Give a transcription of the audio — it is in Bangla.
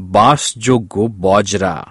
বাসযোগ্য বজরা।